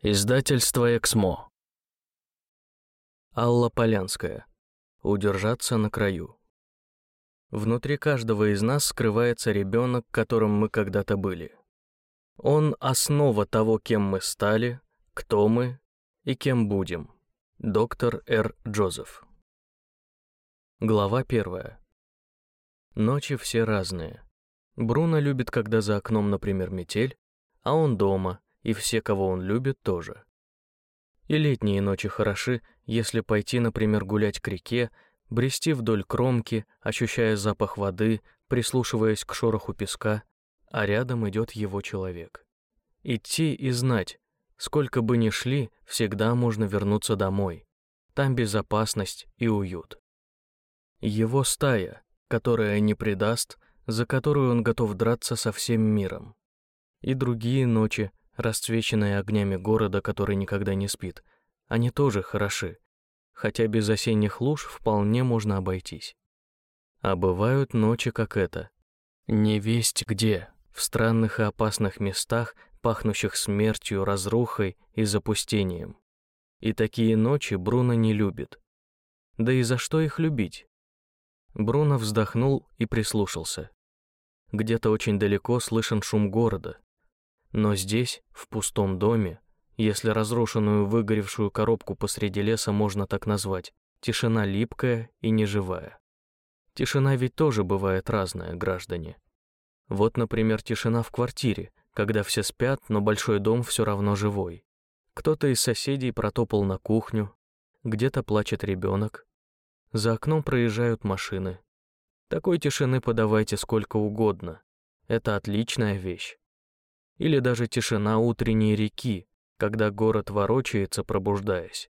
Издательство «Эксмо». Алла Полянская. Удержаться на краю. Внутри каждого из нас скрывается ребенок, которым мы когда-то были. Он — основа того, кем мы стали, кто мы и кем будем. Доктор Р. Джозеф. Глава первая. Ночи все разные. Бруно любит, когда за окном, например, метель, а он дома — и все, кого он любит, тоже. И летние ночи хороши, если пойти, например, гулять к реке, брести вдоль кромки, ощущая запах воды, прислушиваясь к шороху песка, а рядом идет его человек. Идти и знать, сколько бы ни шли, всегда можно вернуться домой. Там безопасность и уют. Его стая, которая не предаст, за которую он готов драться со всем миром. И другие ночи, расцвеченные огнями города, который никогда не спит. Они тоже хороши, хотя без осенних луж вполне можно обойтись. А бывают ночи, как эта. Не весть где, в странных и опасных местах, пахнущих смертью, разрухой и запустением. И такие ночи Бруно не любит. Да и за что их любить? Бруно вздохнул и прислушался. Где-то очень далеко слышен шум города, но здесь, в пустом доме, если разрушенную выгоревшую коробку посреди леса можно так назвать, тишина липкая и неживая. Тишина ведь тоже бывает разная, граждане. Вот, например, тишина в квартире, когда все спят, но большой дом все равно живой. Кто-то из соседей протопал на кухню, где-то плачет ребенок, за окном проезжают машины. Такой тишины подавайте сколько угодно. Это отличная вещь или даже тишина утренней реки, когда город ворочается, пробуждаясь.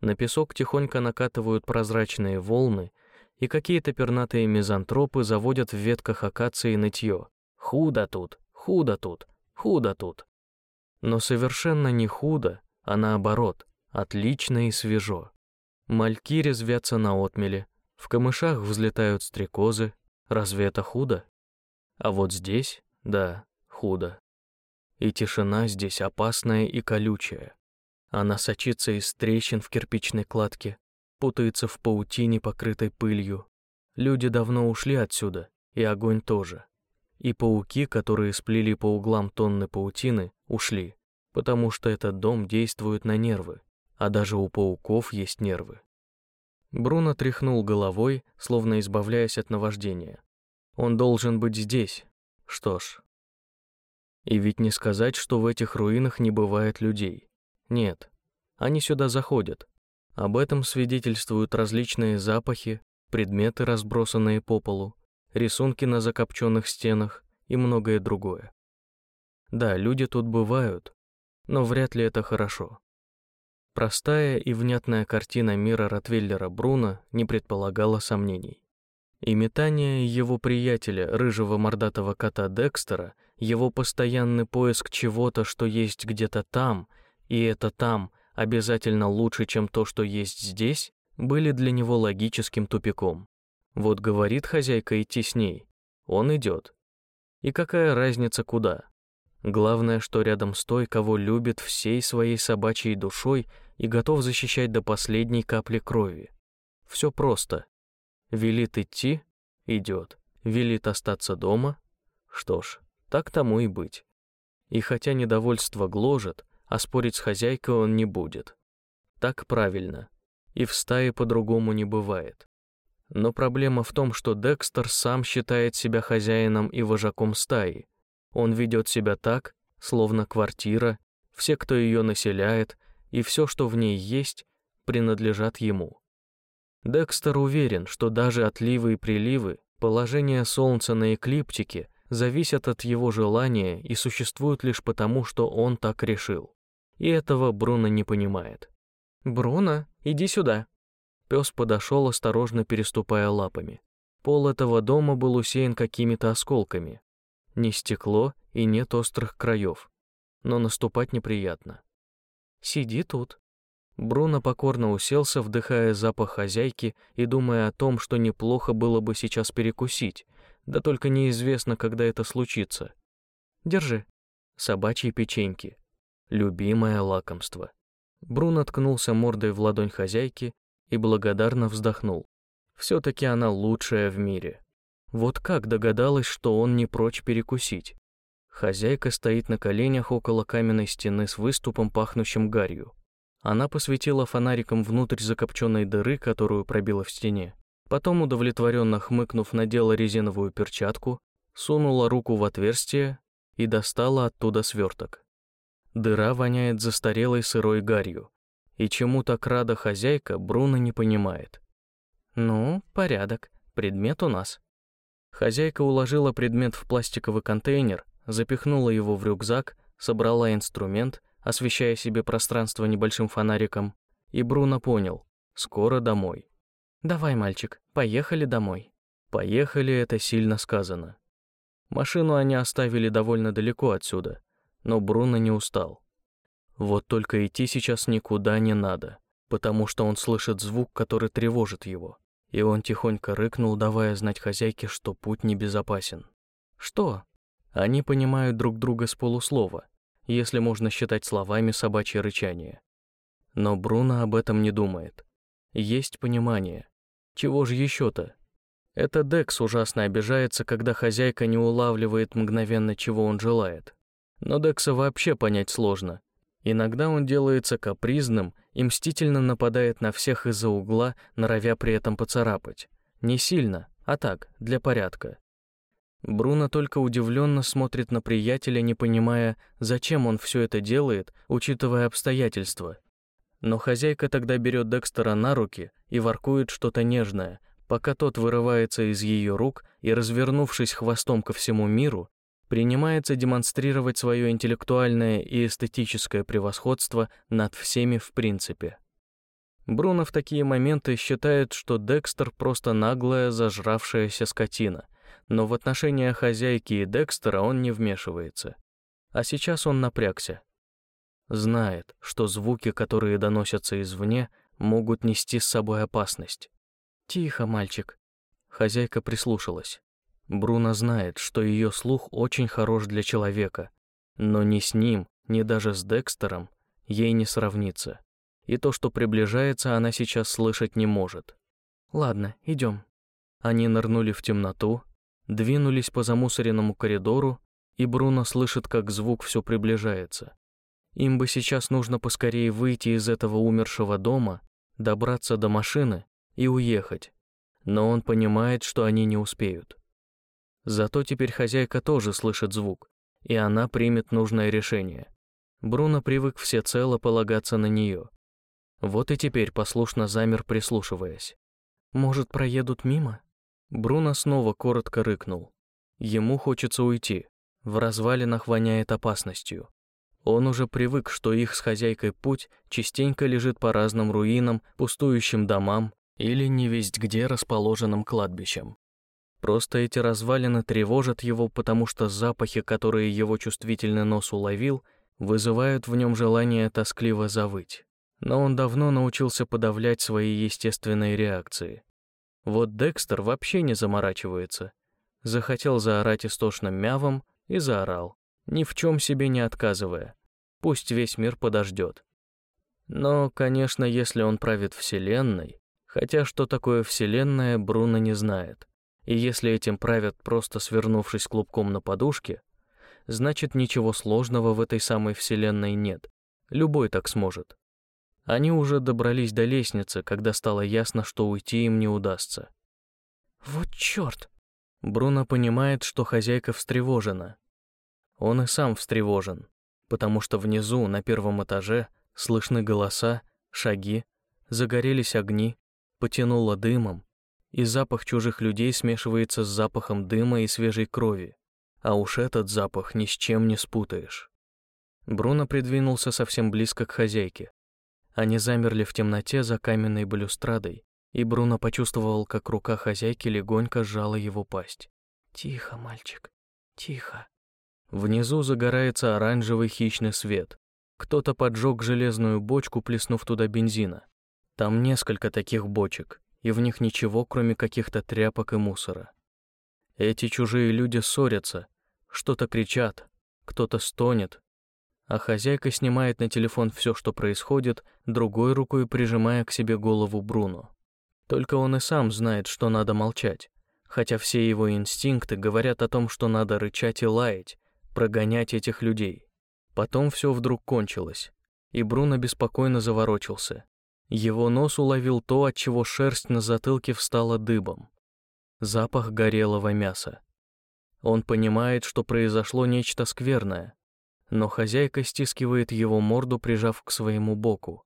На песок тихонько накатывают прозрачные волны, и какие-то пернатые мизантропы заводят в ветках акации нытье. Худо тут, худо тут, худо тут. Но совершенно не худо, а наоборот, отлично и свежо. Мальки резвятся на отмеле, в камышах взлетают стрекозы. Разве это худо? А вот здесь, да, худо и тишина здесь опасная и колючая. Она сочится из трещин в кирпичной кладке, путается в паутине, покрытой пылью. Люди давно ушли отсюда, и огонь тоже. И пауки, которые сплели по углам тонны паутины, ушли, потому что этот дом действует на нервы, а даже у пауков есть нервы. Бруно тряхнул головой, словно избавляясь от наваждения. Он должен быть здесь. Что ж, и ведь не сказать, что в этих руинах не бывает людей. Нет, они сюда заходят. Об этом свидетельствуют различные запахи, предметы, разбросанные по полу, рисунки на закопченных стенах и многое другое. Да, люди тут бывают, но вряд ли это хорошо. Простая и внятная картина мира Ротвейлера Бруна не предполагала сомнений. И метание его приятеля, рыжего мордатого кота Декстера, его постоянный поиск чего-то, что есть где-то там, и это там обязательно лучше, чем то, что есть здесь, были для него логическим тупиком. Вот говорит хозяйка идти с ней, он идет. И какая разница куда? Главное, что рядом с той, кого любит всей своей собачьей душой и готов защищать до последней капли крови. Все просто. Велит идти — идет. Велит остаться дома — что ж, так тому и быть. И хотя недовольство гложет, а спорить с хозяйкой он не будет. Так правильно. И в стае по-другому не бывает. Но проблема в том, что Декстер сам считает себя хозяином и вожаком стаи. Он ведет себя так, словно квартира, все, кто ее населяет, и все, что в ней есть, принадлежат ему. Декстер уверен, что даже отливы и приливы, положение Солнца на эклиптике зависят от его желания и существуют лишь потому, что он так решил. И этого Бруно не понимает. «Бруно, иди сюда». Пес подошел, осторожно переступая лапами. Пол этого дома был усеян какими-то осколками. Не стекло и нет острых краев, но наступать неприятно. «Сиди тут», Бруно покорно уселся, вдыхая запах хозяйки и думая о том, что неплохо было бы сейчас перекусить, да только неизвестно, когда это случится. Держи. Собачьи печеньки. любимое лакомство. Бруно ткнулся мордой в ладонь хозяйки и благодарно вздохнул. Все-таки она лучшая в мире. Вот как догадалась, что он не прочь перекусить. Хозяйка стоит на коленях около каменной стены с выступом, пахнущим гарью. Она посветила фонариком внутрь закопченной дыры, которую пробила в стене. Потом, удовлетворенно хмыкнув, надела резиновую перчатку, сунула руку в отверстие и достала оттуда сверток. Дыра воняет застарелой сырой гарью, и чему так рада хозяйка, Бруно не понимает. «Ну, порядок, предмет у нас». Хозяйка уложила предмет в пластиковый контейнер, запихнула его в рюкзак, собрала инструмент, освещая себе пространство небольшим фонариком, и Бруно понял — скоро домой. «Давай, мальчик, поехали домой». «Поехали» — это сильно сказано. Машину они оставили довольно далеко отсюда, но Бруно не устал. Вот только идти сейчас никуда не надо, потому что он слышит звук, который тревожит его, и он тихонько рыкнул, давая знать хозяйке, что путь небезопасен. «Что?» Они понимают друг друга с полуслова, если можно считать словами собачье рычание. Но Бруно об этом не думает. Есть понимание. Чего же еще-то? Это Декс ужасно обижается, когда хозяйка не улавливает мгновенно, чего он желает. Но Декса вообще понять сложно. Иногда он делается капризным и мстительно нападает на всех из-за угла, норовя при этом поцарапать. Не сильно, а так, для порядка. Бруно только удивленно смотрит на приятеля, не понимая, зачем он все это делает, учитывая обстоятельства. Но хозяйка тогда берет Декстера на руки и воркует что-то нежное, пока тот вырывается из ее рук и, развернувшись хвостом ко всему миру, принимается демонстрировать свое интеллектуальное и эстетическое превосходство над всеми в принципе. Бруно в такие моменты считает, что Декстер просто наглая, зажравшаяся скотина, но в отношения хозяйки и Декстера он не вмешивается. А сейчас он напрягся. Знает, что звуки, которые доносятся извне, могут нести с собой опасность. «Тихо, мальчик». Хозяйка прислушалась. Бруно знает, что ее слух очень хорош для человека, но ни с ним, ни даже с Декстером ей не сравнится. И то, что приближается, она сейчас слышать не может. «Ладно, идем». Они нырнули в темноту, двинулись по замусоренному коридору, и Бруно слышит, как звук все приближается. Им бы сейчас нужно поскорее выйти из этого умершего дома, добраться до машины и уехать, но он понимает, что они не успеют. Зато теперь хозяйка тоже слышит звук, и она примет нужное решение. Бруно привык всецело полагаться на нее. Вот и теперь послушно замер, прислушиваясь. «Может, проедут мимо?» Бруно снова коротко рыкнул. Ему хочется уйти. В развалинах воняет опасностью. Он уже привык, что их с хозяйкой путь частенько лежит по разным руинам, пустующим домам или не весть где расположенным кладбищем. Просто эти развалины тревожат его, потому что запахи, которые его чувствительный нос уловил, вызывают в нем желание тоскливо завыть. Но он давно научился подавлять свои естественные реакции. Вот Декстер вообще не заморачивается. Захотел заорать истошным мявом и заорал, ни в чем себе не отказывая. Пусть весь мир подождет. Но, конечно, если он правит Вселенной, хотя что такое Вселенная, Бруно не знает. И если этим правят просто свернувшись клубком на подушке, значит ничего сложного в этой самой Вселенной нет. Любой так сможет. Они уже добрались до лестницы, когда стало ясно, что уйти им не удастся. «Вот черт!» Бруно понимает, что хозяйка встревожена. Он и сам встревожен, потому что внизу, на первом этаже, слышны голоса, шаги, загорелись огни, потянуло дымом, и запах чужих людей смешивается с запахом дыма и свежей крови. А уж этот запах ни с чем не спутаешь. Бруно придвинулся совсем близко к хозяйке. Они замерли в темноте за каменной балюстрадой, и Бруно почувствовал, как рука хозяйки легонько сжала его пасть. «Тихо, мальчик, тихо». Внизу загорается оранжевый хищный свет. Кто-то поджег железную бочку, плеснув туда бензина. Там несколько таких бочек, и в них ничего, кроме каких-то тряпок и мусора. Эти чужие люди ссорятся, что-то кричат, кто-то стонет, а хозяйка снимает на телефон все, что происходит, другой рукой прижимая к себе голову Бруно. Только он и сам знает, что надо молчать, хотя все его инстинкты говорят о том, что надо рычать и лаять, прогонять этих людей. Потом все вдруг кончилось, и Бруно беспокойно заворочился. Его нос уловил то, от чего шерсть на затылке встала дыбом. Запах горелого мяса. Он понимает, что произошло нечто скверное, но хозяйка стискивает его морду, прижав к своему боку.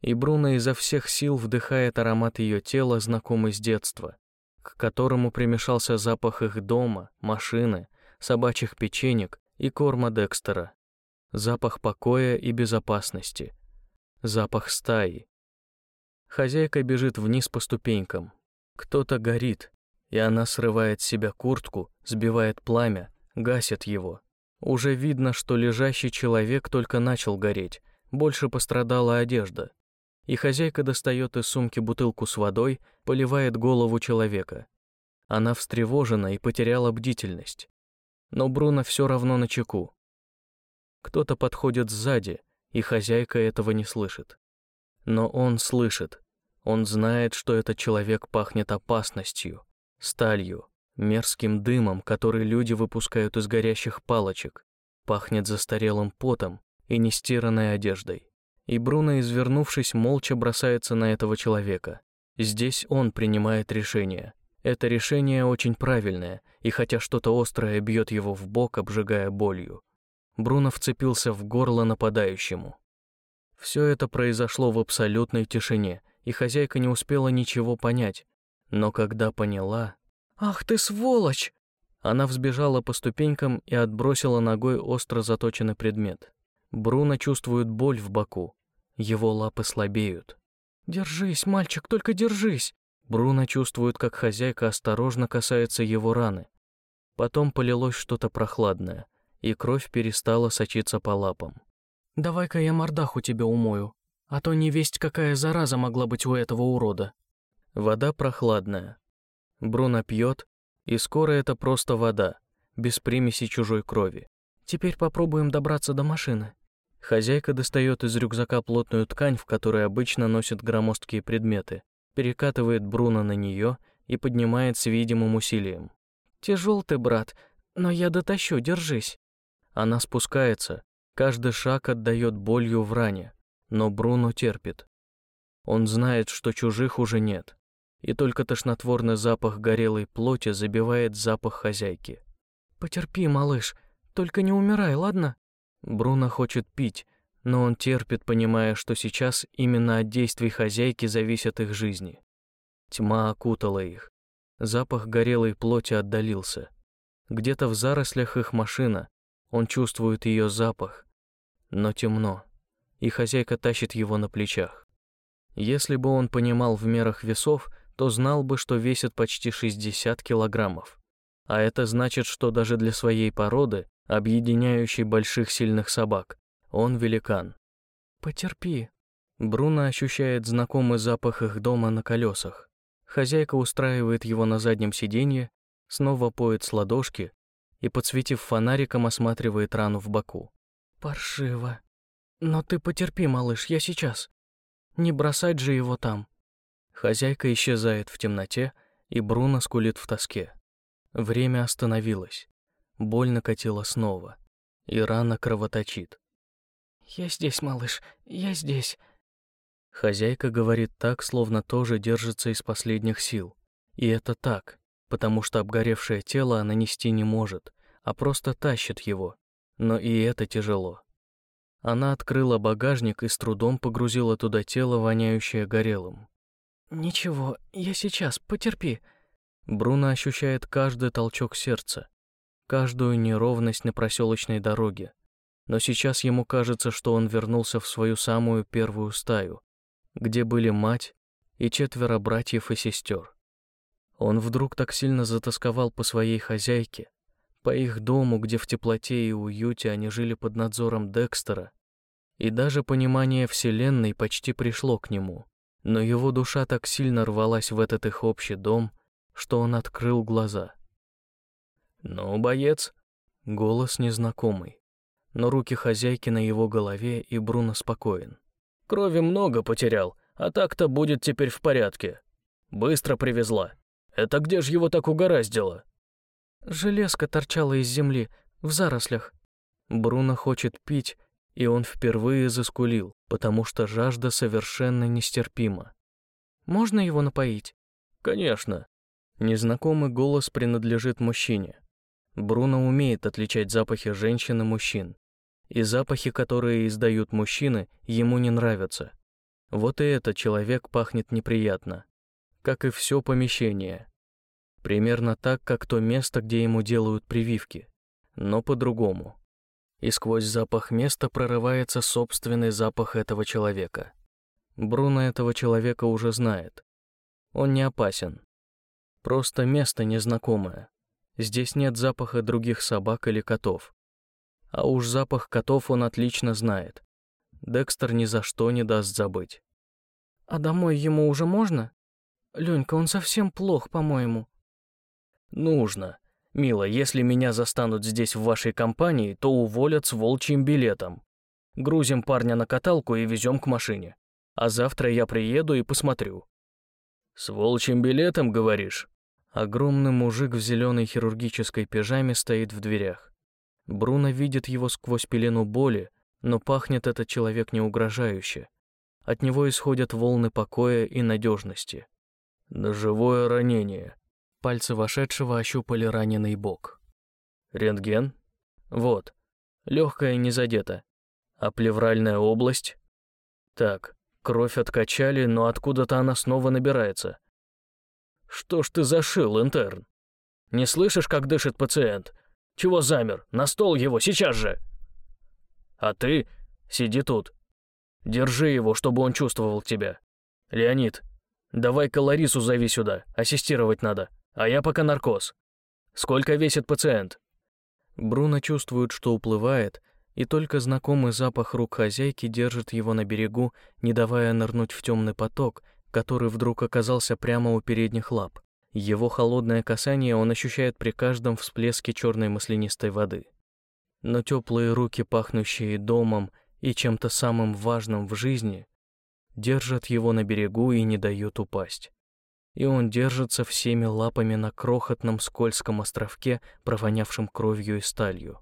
И Бруно изо всех сил вдыхает аромат ее тела, знакомый с детства, к которому примешался запах их дома, машины, собачьих печенек и корма Декстера. Запах покоя и безопасности. Запах стаи. Хозяйка бежит вниз по ступенькам. Кто-то горит, и она срывает с себя куртку, сбивает пламя, гасит его. Уже видно, что лежащий человек только начал гореть, больше пострадала одежда. И хозяйка достает из сумки бутылку с водой, поливает голову человека. Она встревожена и потеряла бдительность. Но Бруно все равно на чеку. Кто-то подходит сзади, и хозяйка этого не слышит. Но он слышит. Он знает, что этот человек пахнет опасностью, сталью, мерзким дымом, который люди выпускают из горящих палочек, пахнет застарелым потом и нестиранной одеждой. И Бруно, извернувшись, молча бросается на этого человека. Здесь он принимает решение. Это решение очень правильное, и хотя что-то острое бьет его в бок, обжигая болью, Бруно вцепился в горло нападающему. Все это произошло в абсолютной тишине, и хозяйка не успела ничего понять. Но когда поняла, «Ах ты сволочь!» Она взбежала по ступенькам и отбросила ногой остро заточенный предмет. Бруно чувствует боль в боку. Его лапы слабеют. «Держись, мальчик, только держись!» Бруно чувствует, как хозяйка осторожно касается его раны. Потом полилось что-то прохладное, и кровь перестала сочиться по лапам. «Давай-ка я мордаху тебе умою, а то не весть какая зараза могла быть у этого урода». Вода прохладная, Бруно пьет, и скоро это просто вода, без примеси чужой крови. Теперь попробуем добраться до машины. Хозяйка достает из рюкзака плотную ткань, в которой обычно носят громоздкие предметы, перекатывает Бруно на нее и поднимает с видимым усилием. «Тяжел ты, брат, но я дотащу, держись». Она спускается, каждый шаг отдает болью в ране, но Бруно терпит. Он знает, что чужих уже нет и только тошнотворный запах горелой плоти забивает запах хозяйки. «Потерпи, малыш, только не умирай, ладно?» Бруно хочет пить, но он терпит, понимая, что сейчас именно от действий хозяйки зависят их жизни. Тьма окутала их. Запах горелой плоти отдалился. Где-то в зарослях их машина. Он чувствует ее запах. Но темно, и хозяйка тащит его на плечах. Если бы он понимал в мерах весов, то знал бы, что весит почти 60 килограммов. А это значит, что даже для своей породы, объединяющей больших сильных собак, он великан. «Потерпи». Бруно ощущает знакомый запах их дома на колесах. Хозяйка устраивает его на заднем сиденье, снова поет с ладошки и, подсветив фонариком, осматривает рану в боку. «Паршиво. Но ты потерпи, малыш, я сейчас. Не бросать же его там». Хозяйка исчезает в темноте, и Бруно скулит в тоске. Время остановилось. Боль накатила снова, и рана кровоточит. «Я здесь, малыш, я здесь». Хозяйка говорит так, словно тоже держится из последних сил. И это так, потому что обгоревшее тело она нести не может, а просто тащит его. Но и это тяжело. Она открыла багажник и с трудом погрузила туда тело, воняющее горелым. «Ничего, я сейчас, потерпи». Бруно ощущает каждый толчок сердца, каждую неровность на проселочной дороге. Но сейчас ему кажется, что он вернулся в свою самую первую стаю, где были мать и четверо братьев и сестер. Он вдруг так сильно затасковал по своей хозяйке, по их дому, где в теплоте и уюте они жили под надзором Декстера, и даже понимание Вселенной почти пришло к нему но его душа так сильно рвалась в этот их общий дом, что он открыл глаза. «Ну, боец?» — голос незнакомый. но руки хозяйки на его голове, и Бруно спокоен. «Крови много потерял, а так-то будет теперь в порядке. Быстро привезла. Это где ж его так угораздило?» Железка торчала из земли, в зарослях. Бруно хочет пить, и он впервые заскулил, потому что жажда совершенно нестерпима. «Можно его напоить?» «Конечно». Незнакомый голос принадлежит мужчине. Бруно умеет отличать запахи женщин и мужчин. И запахи, которые издают мужчины, ему не нравятся. Вот и этот человек пахнет неприятно. Как и все помещение. Примерно так, как то место, где ему делают прививки. Но по-другому и сквозь запах места прорывается собственный запах этого человека. Бруно этого человека уже знает. Он не опасен. Просто место незнакомое. Здесь нет запаха других собак или котов. А уж запах котов он отлично знает. Декстер ни за что не даст забыть. «А домой ему уже можно? Ленька, он совсем плох, по-моему». «Нужно. «Мила, если меня застанут здесь в вашей компании, то уволят с волчьим билетом. Грузим парня на каталку и везем к машине. А завтра я приеду и посмотрю». «С волчьим билетом, говоришь?» Огромный мужик в зеленой хирургической пижаме стоит в дверях. Бруно видит его сквозь пелену боли, но пахнет этот человек не угрожающе. От него исходят волны покоя и надежности. «Ножевое ранение», Пальцы вошедшего ощупали раненый бок. Рентген? Вот. Легкая не задета. А плевральная область? Так, кровь откачали, но откуда-то она снова набирается. Что ж ты зашил, интерн? Не слышишь, как дышит пациент? Чего замер? На стол его, сейчас же! А ты сиди тут. Держи его, чтобы он чувствовал тебя. Леонид, давай-ка Ларису зови сюда, ассистировать надо. А я пока наркоз. Сколько весит пациент?» Бруно чувствует, что уплывает, и только знакомый запах рук хозяйки держит его на берегу, не давая нырнуть в темный поток, который вдруг оказался прямо у передних лап. Его холодное касание он ощущает при каждом всплеске черной маслянистой воды. Но теплые руки, пахнущие домом и чем-то самым важным в жизни, держат его на берегу и не дают упасть и он держится всеми лапами на крохотном скользком островке, провонявшем кровью и сталью.